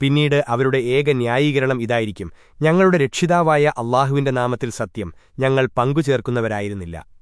പിന്നീട് അവരുടെ ഏക ന്യായീകരണം ഇതായിരിക്കും. ഞങ്ങളുടെ രക്ഷിതാവായ അള്ളാഹുവിന്റെ നാമത്തിൽ സത്യം. ഞങ്ങൾ പങ്കുചേർക്കുന്നവരായിരുന്നില്ല.